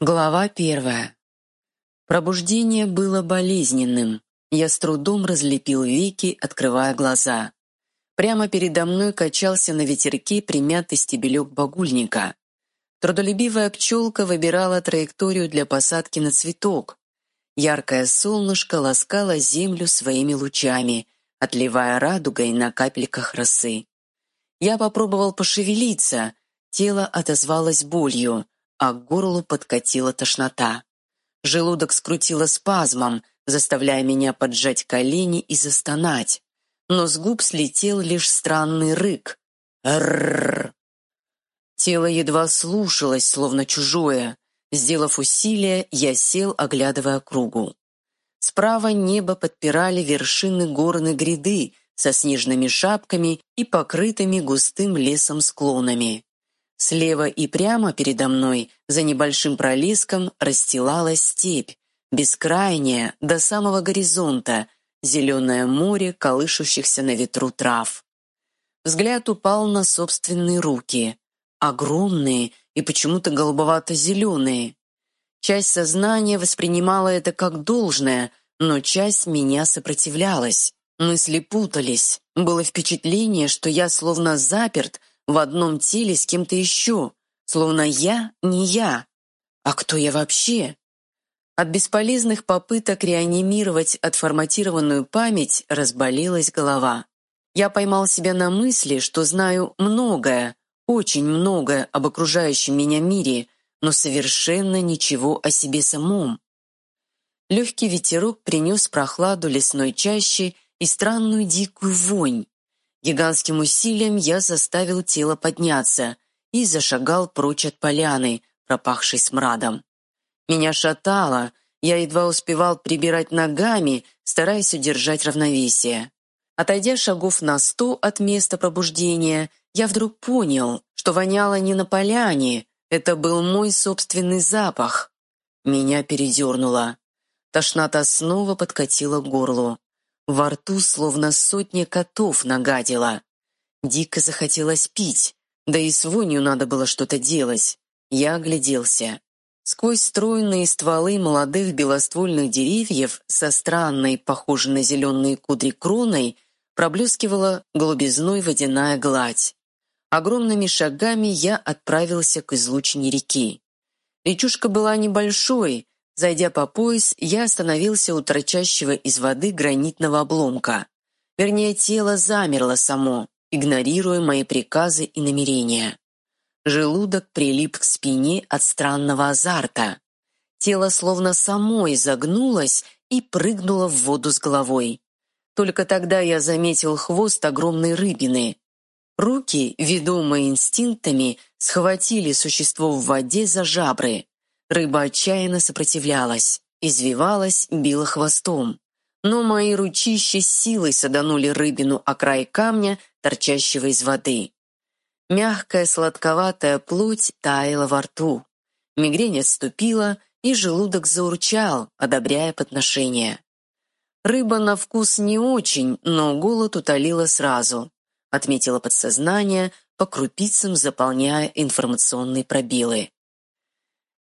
Глава первая. Пробуждение было болезненным. Я с трудом разлепил веки, открывая глаза. Прямо передо мной качался на ветерке примятый стебелек багульника. Трудолюбивая пчелка выбирала траекторию для посадки на цветок. Яркое солнышко ласкало землю своими лучами, отливая радугой на капельках росы. Я попробовал пошевелиться, тело отозвалось болью, а к горлу подкатила тошнота. Желудок скрутило спазмом, заставляя меня поджать колени и застонать. Но с губ слетел лишь странный рык. Ррррр. Тело едва слушалось, словно чужое. Сделав усилие, я сел, оглядывая кругу. Справа небо подпирали вершины горной гряды со снежными шапками и покрытыми густым лесом склонами. Слева и прямо передо мной, за небольшим пролеском, расстилалась степь, бескрайняя, до самого горизонта, зеленое море колышущихся на ветру трав. Взгляд упал на собственные руки, огромные и почему-то голубовато-зеленые. Часть сознания воспринимала это как должное, но часть меня сопротивлялась. Мысли путались. Было впечатление, что я словно заперт в одном теле с кем-то еще, словно я не я. А кто я вообще? От бесполезных попыток реанимировать отформатированную память разболелась голова. Я поймал себя на мысли, что знаю многое, очень многое об окружающем меня мире, но совершенно ничего о себе самом. Легкий ветерок принес прохладу лесной чащи и странную дикую вонь. Гигантским усилием я заставил тело подняться и зашагал прочь от поляны, пропахшей смрадом. Меня шатало, я едва успевал прибирать ногами, стараясь удержать равновесие. Отойдя шагов на сто от места пробуждения, я вдруг понял, что воняло не на поляне, это был мой собственный запах. Меня передернуло. Тошнота снова подкатила к горлу. Во рту словно сотня котов нагадила. Дико захотелось пить, да и с вонью надо было что-то делать. Я огляделся. Сквозь стройные стволы молодых белоствольных деревьев со странной, похожей на зеленые кудри кроной, проблескивала голубизной водяная гладь. Огромными шагами я отправился к излучине реки. Речушка была небольшой, Зайдя по пояс, я остановился у торчащего из воды гранитного обломка. Вернее, тело замерло само, игнорируя мои приказы и намерения. Желудок прилип к спине от странного азарта. Тело словно само изогнулось и прыгнуло в воду с головой. Только тогда я заметил хвост огромной рыбины. Руки, ведомые инстинктами, схватили существо в воде за жабры. Рыба отчаянно сопротивлялась, извивалась, била хвостом. Но мои ручища силой саданули рыбину о край камня, торчащего из воды. Мягкая сладковатая плоть таяла во рту. Мигрень отступила, и желудок заурчал, одобряя подношение. Рыба на вкус не очень, но голод утолила сразу, отметила подсознание, по крупицам заполняя информационные пробелы.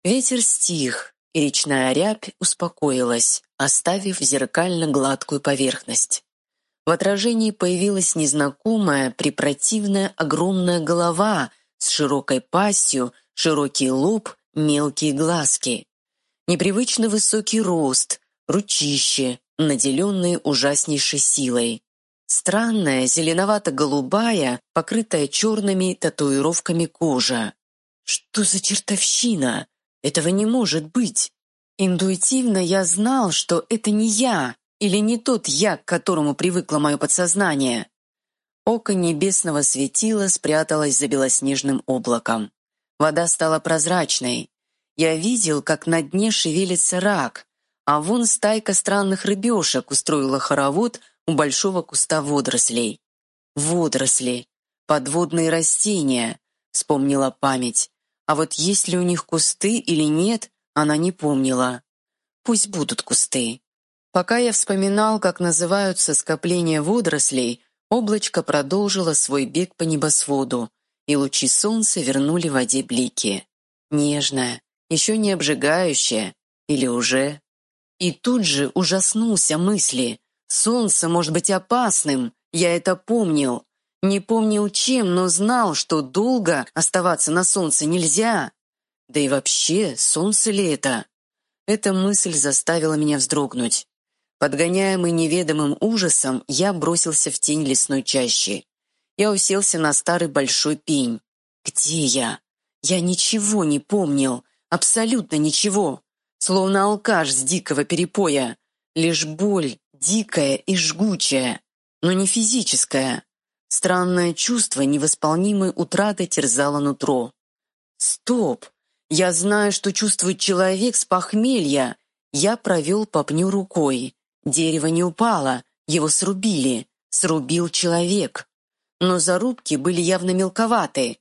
Ветер стих, и речная рябь успокоилась, оставив зеркально-гладкую поверхность. В отражении появилась незнакомая, препротивная огромная голова с широкой пастью, широкий лоб, мелкие глазки. Непривычно высокий рост, ручище, наделенные ужаснейшей силой. Странная, зеленовато-голубая, покрытая черными татуировками кожа. Что за чертовщина? Этого не может быть. Интуитивно я знал, что это не я, или не тот я, к которому привыкло мое подсознание. Око небесного светила спряталось за белоснежным облаком. Вода стала прозрачной. Я видел, как на дне шевелится рак, а вон стайка странных рыбешек устроила хоровод у большого куста водорослей. Водоросли, подводные растения, вспомнила память. А вот есть ли у них кусты или нет, она не помнила. Пусть будут кусты. Пока я вспоминал, как называются скопления водорослей, облачко продолжило свой бег по небосводу, и лучи солнца вернули воде блики. Нежная, еще не обжигающее, или уже. И тут же ужаснулся мысли. Солнце может быть опасным, я это помнил. Не помнил чем, но знал, что долго оставаться на солнце нельзя. Да и вообще, солнце ли это? Эта мысль заставила меня вздрогнуть. Подгоняемый неведомым ужасом, я бросился в тень лесной чащи. Я уселся на старый большой пень. Где я? Я ничего не помнил, абсолютно ничего. Словно алкаш с дикого перепоя. Лишь боль, дикая и жгучая, но не физическая. Странное чувство невосполнимой утраты терзало нутро. Стоп! Я знаю, что чувствует человек с похмелья. Я провел по пню рукой. Дерево не упало, его срубили. Срубил человек. Но зарубки были явно мелковаты.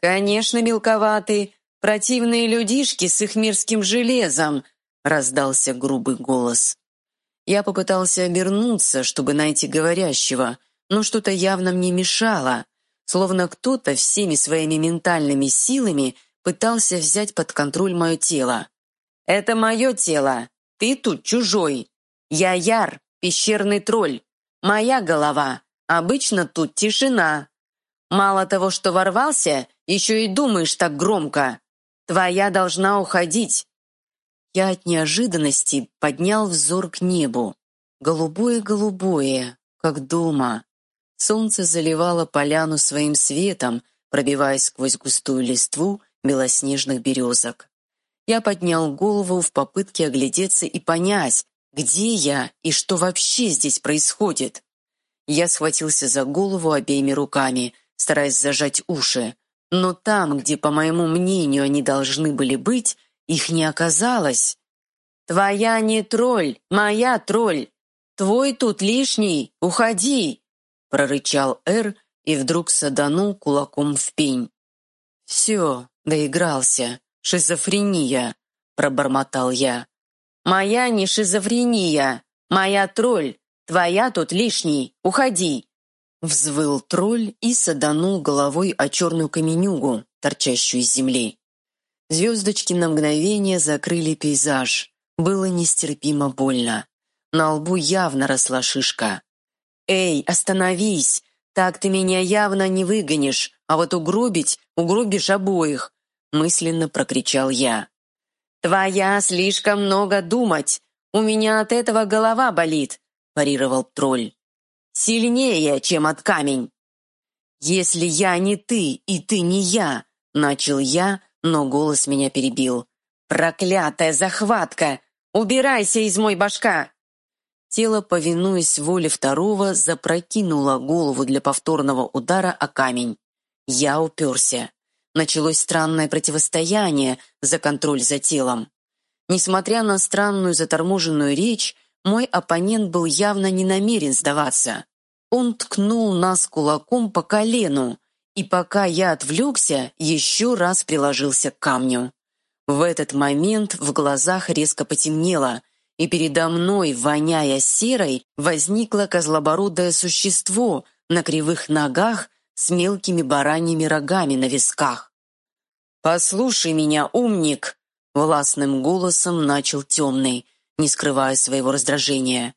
«Конечно, мелковаты. Противные людишки с их мирским железом», — раздался грубый голос. Я попытался обернуться, чтобы найти говорящего, но что-то явно мне мешало, словно кто-то всеми своими ментальными силами пытался взять под контроль мое тело. «Это мое тело. Ты тут чужой. Я Яр, пещерный тролль. Моя голова. Обычно тут тишина. Мало того, что ворвался, еще и думаешь так громко. Твоя должна уходить». Я от неожиданности поднял взор к небу. Голубое-голубое, как дома. Солнце заливало поляну своим светом, пробиваясь сквозь густую листву белоснежных березок. Я поднял голову в попытке оглядеться и понять, где я и что вообще здесь происходит? Я схватился за голову обеими руками, стараясь зажать уши. Но там, где, по моему мнению, они должны были быть, их не оказалось. «Твоя не тролль, моя тролль! Твой тут лишний, уходи!» Прорычал Эр и вдруг саданул кулаком в пень. «Все, доигрался. Шизофрения!» пробормотал я. «Моя не шизофрения, моя тролль, твоя тут лишний, уходи!» Взвыл тролль и саданул головой о черную каменюгу, торчащую из земли. Звездочки на мгновение закрыли пейзаж. Было нестерпимо больно. На лбу явно росла шишка. «Эй, остановись! Так ты меня явно не выгонишь, а вот угробить угробишь обоих!» Мысленно прокричал я. «Твоя слишком много думать. У меня от этого голова болит», – парировал тролль. «Сильнее, чем от камень». «Если я не ты, и ты не я», – начал я, но голос меня перебил. «Проклятая захватка! Убирайся из мой башка!» Тело, повинуясь воле второго, запрокинуло голову для повторного удара о камень. Я уперся началось странное противостояние за контроль за телом. Несмотря на странную заторможенную речь, мой оппонент был явно не намерен сдаваться. Он ткнул нас кулаком по колену, и пока я отвлекся, еще раз приложился к камню. В этот момент в глазах резко потемнело, и передо мной, воняя серой, возникло козлобородое существо на кривых ногах с мелкими бараньими рогами на висках. «Послушай меня, умник!» — властным голосом начал темный, не скрывая своего раздражения.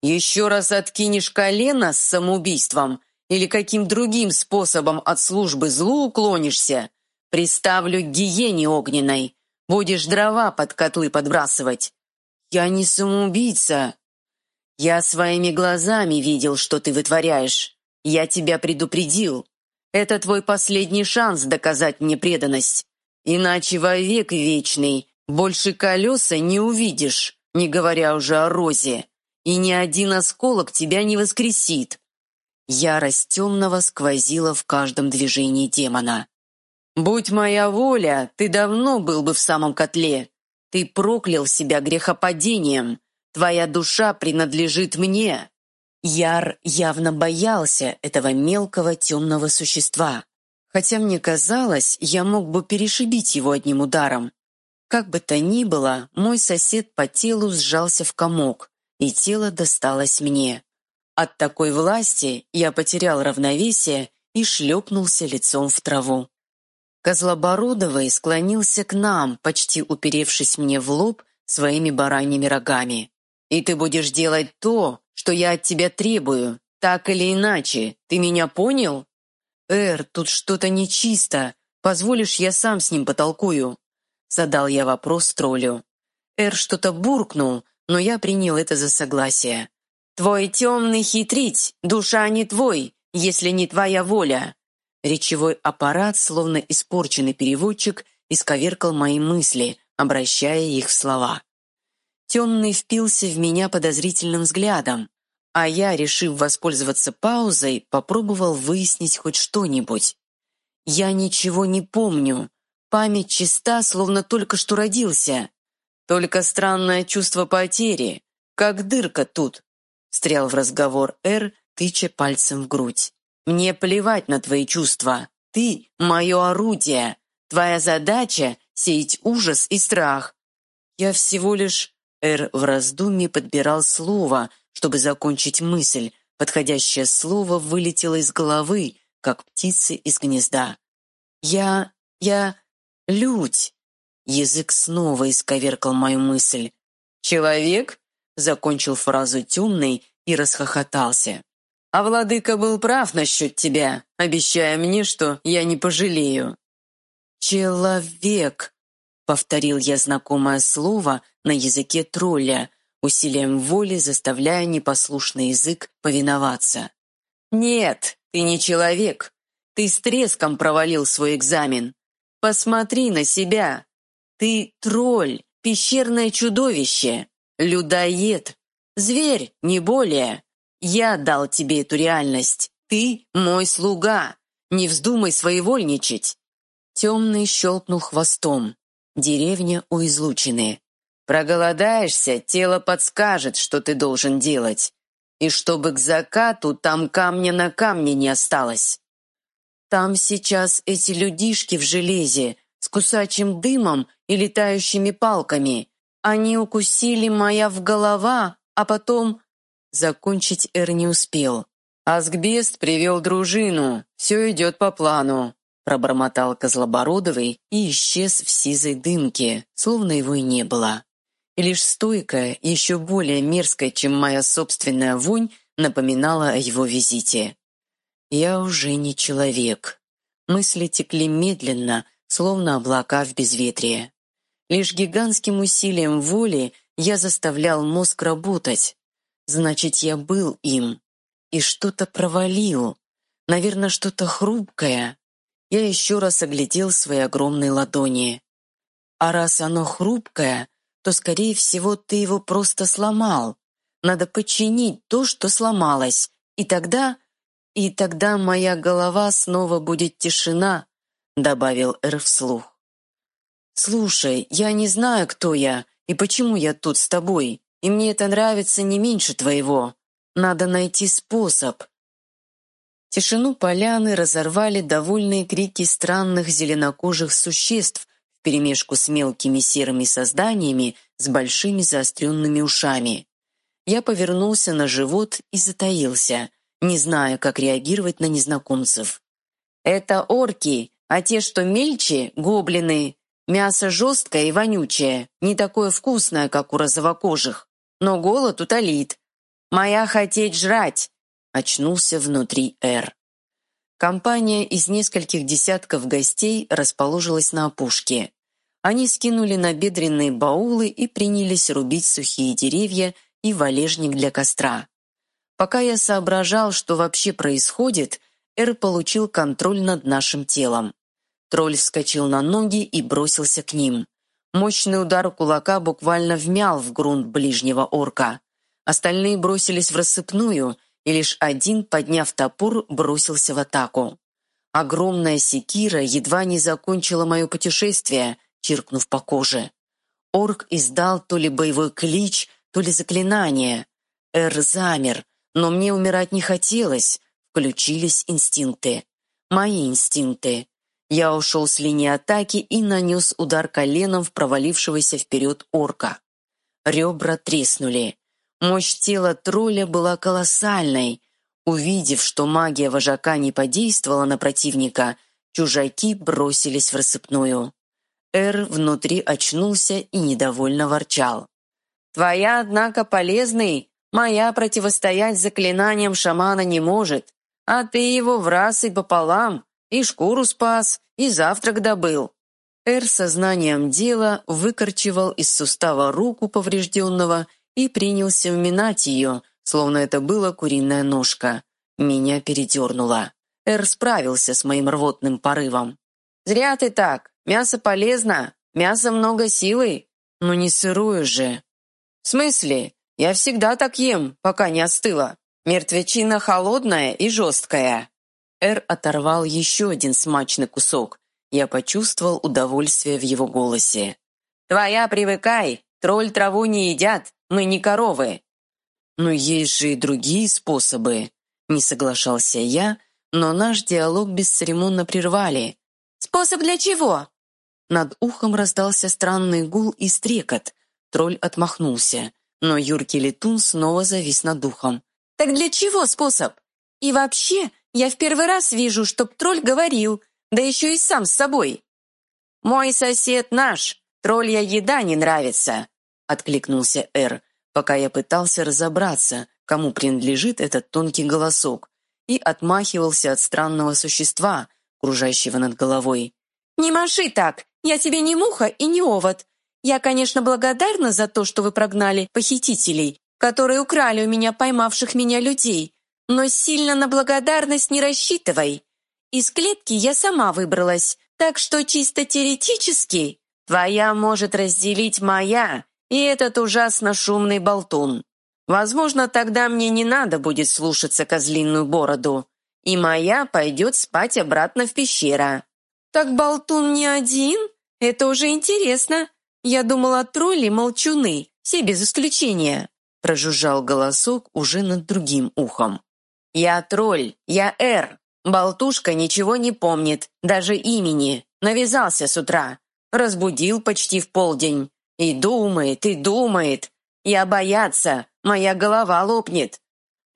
«Еще раз откинешь колено с самоубийством или каким другим способом от службы злу уклонишься, приставлю к гиене огненной, будешь дрова под котлы подбрасывать. Я не самоубийца. Я своими глазами видел, что ты вытворяешь. Я тебя предупредил. Это твой последний шанс доказать мне преданность. Иначе во век вечный больше колеса не увидишь, не говоря уже о розе. И ни один осколок тебя не воскресит. Ярость темного сквозила в каждом движении демона. «Будь моя воля, ты давно был бы в самом котле. Ты проклял себя грехопадением. Твоя душа принадлежит мне. Яр явно боялся этого мелкого темного существа, хотя мне казалось, я мог бы перешибить его одним ударом. Как бы то ни было, мой сосед по телу сжался в комок, и тело досталось мне. От такой власти я потерял равновесие и шлепнулся лицом в траву. Козлобородовый склонился к нам, почти уперевшись мне в лоб своими бараньими рогами. «И ты будешь делать то, что я от тебя требую, так или иначе. Ты меня понял?» «Эр, тут что-то нечисто. Позволишь, я сам с ним потолкую?» Задал я вопрос троллю. Эр что-то буркнул, но я принял это за согласие. «Твой темный хитрить, душа не твой, если не твоя воля». Речевой аппарат, словно испорченный переводчик, исковеркал мои мысли, обращая их в слова. Темный впился в меня подозрительным взглядом, а я, решив воспользоваться паузой, попробовал выяснить хоть что-нибудь. Я ничего не помню. Память чиста, словно только что родился. Только странное чувство потери, как дырка тут, встрял в разговор Эр, тыча пальцем в грудь. «Мне плевать на твои чувства. Ты — мое орудие. Твоя задача — сеять ужас и страх. Я всего лишь...» Эр в раздумье подбирал слово, чтобы закончить мысль. Подходящее слово вылетело из головы, как птицы из гнезда. «Я... я... людь!» Язык снова исковеркал мою мысль. «Человек?» — закончил фразу темный и расхохотался. «А владыка был прав насчет тебя, обещая мне, что я не пожалею». «Человек», — повторил я знакомое слово на языке тролля, усилием воли заставляя непослушный язык повиноваться. «Нет, ты не человек. Ты с треском провалил свой экзамен. Посмотри на себя. Ты тролль, пещерное чудовище, людоед, зверь, не более. Я дал тебе эту реальность. Ты мой слуга. Не вздумай своевольничать. Темный щелкнул хвостом. Деревня у излучины. Проголодаешься, тело подскажет, что ты должен делать. И чтобы к закату там камня на камне не осталось. Там сейчас эти людишки в железе, с кусачим дымом и летающими палками. Они укусили моя в голова, а потом Закончить Эр не успел. «Аскбест привел дружину. Все идет по плану», пробормотал Козлобородовый и исчез в сизой дымке, словно его и не было. И лишь стойкая, еще более мерзкая, чем моя собственная вонь, напоминала о его визите. «Я уже не человек». Мысли текли медленно, словно облака в безветрие. Лишь гигантским усилием воли я заставлял мозг работать, Значит, я был им. И что-то провалил. Наверное, что-то хрупкое. Я еще раз оглядел свои огромные ладони. А раз оно хрупкое, то, скорее всего, ты его просто сломал. Надо починить то, что сломалось. И тогда... И тогда моя голова снова будет тишина, добавил Эр вслух. «Слушай, я не знаю, кто я и почему я тут с тобой и мне это нравится не меньше твоего. Надо найти способ». Тишину поляны разорвали довольные крики странных зеленокожих существ вперемешку с мелкими серыми созданиями с большими заостренными ушами. Я повернулся на живот и затаился, не зная, как реагировать на незнакомцев. «Это орки, а те, что мельче, гоблины. Мясо жесткое и вонючее, не такое вкусное, как у розовокожих но голод утолит. Моя хотеть жрать!» — очнулся внутри Эр. Компания из нескольких десятков гостей расположилась на опушке. Они скинули на бедренные баулы и принялись рубить сухие деревья и валежник для костра. Пока я соображал, что вообще происходит, Эр получил контроль над нашим телом. Тролль вскочил на ноги и бросился к ним. Мощный удар кулака буквально вмял в грунт ближнего орка. Остальные бросились в рассыпную, и лишь один, подняв топор, бросился в атаку. Огромная секира едва не закончила мое путешествие, чиркнув по коже. Орк издал то ли боевой клич, то ли заклинание. Эр замер, но мне умирать не хотелось. Включились инстинкты. Мои инстинкты. Я ушел с линии атаки и нанес удар коленом в провалившегося вперед орка. Ребра треснули. Мощь тела тролля была колоссальной. Увидев, что магия вожака не подействовала на противника, чужаки бросились в рассыпную. Эр внутри очнулся и недовольно ворчал. «Твоя, однако, полезный, моя противостоять заклинаниям шамана не может, а ты его в раз и пополам, и шкуру спас, и завтрак добыл». Эр сознанием дела выкорчевал из сустава руку поврежденного и принялся вминать ее, словно это была куриная ножка. Меня передернуло. Эр справился с моим рвотным порывом. «Зря ты так. Мясо полезно. Мясо много силы. Но не сырое же». «В смысле? Я всегда так ем, пока не остыло. Мертвечина холодная и жесткая». Эр оторвал еще один смачный кусок. Я почувствовал удовольствие в его голосе. «Твоя привыкай. Тролль траву не едят. Мы не коровы». «Но есть же и другие способы», — не соглашался я, но наш диалог бесцеремонно прервали. «Способ для чего?» Над ухом раздался странный гул и стрекот. Тролль отмахнулся, но юркий летун снова завис над ухом. «Так для чего способ? И вообще, я в первый раз вижу, чтоб тролль говорил, да еще и сам с собой». «Мой сосед наш, троллья еда не нравится», — откликнулся Эр, пока я пытался разобраться, кому принадлежит этот тонкий голосок, и отмахивался от странного существа, кружащего над головой. «Не маши так! Я тебе не муха и не овод. Я, конечно, благодарна за то, что вы прогнали похитителей, которые украли у меня поймавших меня людей, но сильно на благодарность не рассчитывай. Из клетки я сама выбралась, так что чисто теоретически твоя может разделить моя и этот ужасно шумный болтун. Возможно, тогда мне не надо будет слушаться козлиную бороду, и моя пойдет спать обратно в пещеру. Так болтун не один? Это уже интересно. Я думала, тролли молчуны, все без исключения. Прожужжал голосок уже над другим ухом. Я тролль, я Эр. Болтушка ничего не помнит, даже имени. Навязался с утра. Разбудил почти в полдень. И думает, и думает. Я бояться, Моя голова лопнет.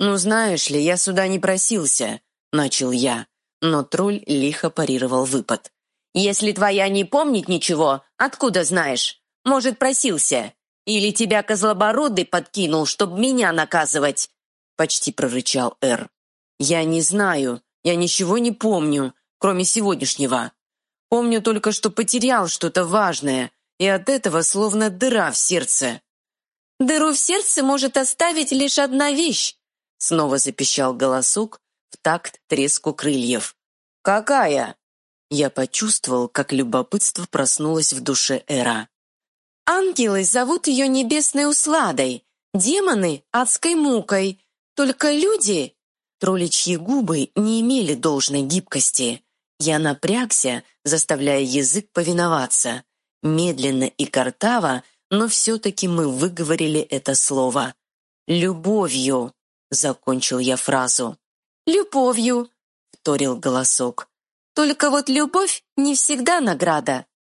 Ну, знаешь ли, я сюда не просился, начал я, но тролль лихо парировал выпад. Если твоя не помнит ничего, откуда знаешь? Может, просился? Или тебя козлобородый подкинул, чтобы меня наказывать?» Почти прорычал Эр. «Я не знаю, я ничего не помню, кроме сегодняшнего. Помню только, что потерял что-то важное, и от этого словно дыра в сердце. Дыру в сердце может оставить лишь одна вещь, снова запищал голосок в такт треску крыльев. Какая? Я почувствовал, как любопытство проснулось в душе Эра. Ангелы зовут ее небесной усладой, демоны — адской мукой, только люди... Тролличьи губы не имели должной гибкости. Я напрягся, заставляя язык повиноваться. Медленно и картаво но все-таки мы выговорили это слово. «Любовью», — закончил я фразу. «Любовью», — вторил голосок. «Только вот любовь не всегда награда.